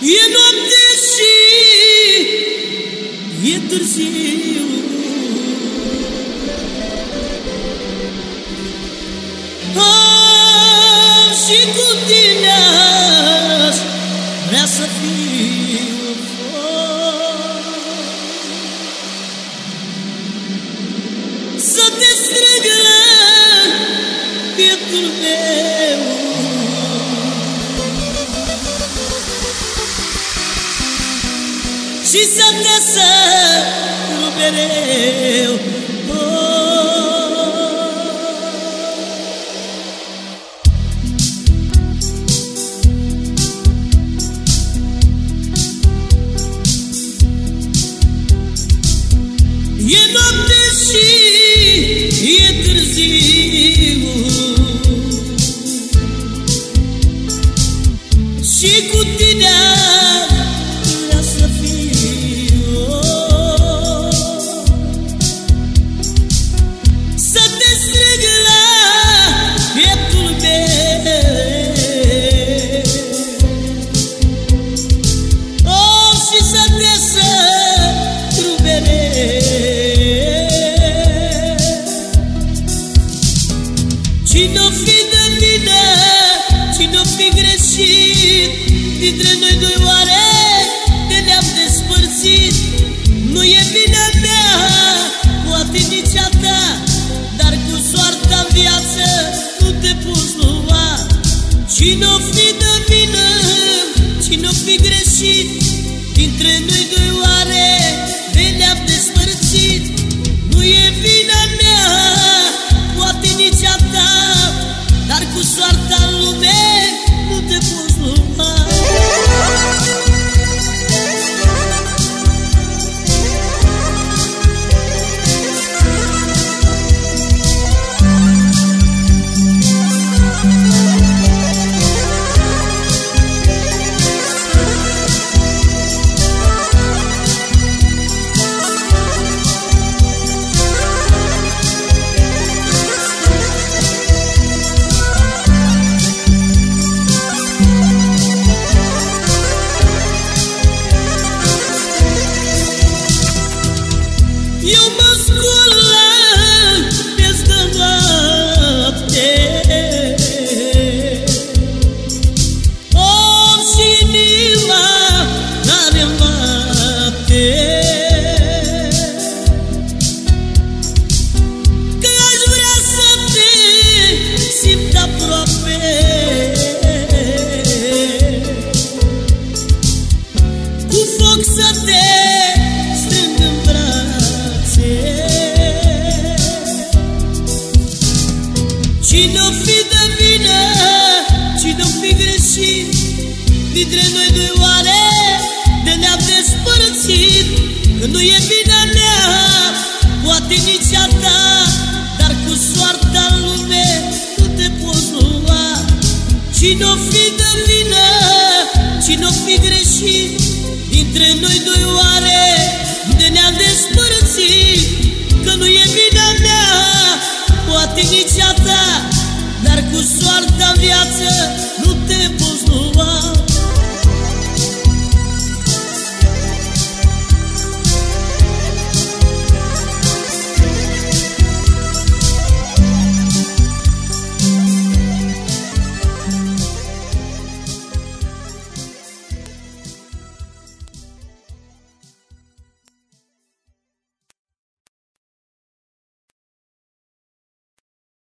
E não desci, e terceiro. Ah, chicotilhas nessa fila. Se te estragar, e tu Și să te sărut mereu Cine-o fi de mine, cine-o fi greșit? Dintre noi doi oare de ne-am despărțit? Nu e vina mea, poate nici a ta Dar cu soarta în viață nu te poți lua. Cine-o fi de vină, cine-o fi greșit? Dintre noi doi oare Când nu e vina mea, poate nici a ta Dar cu soarta în lume nu te poți lua. Cine-o fi de vină, cine-o fi greșit Dintre noi doi oare de ne-am despărțit? Că nu e vina mea, poate nici a ta Dar cu soarta în viață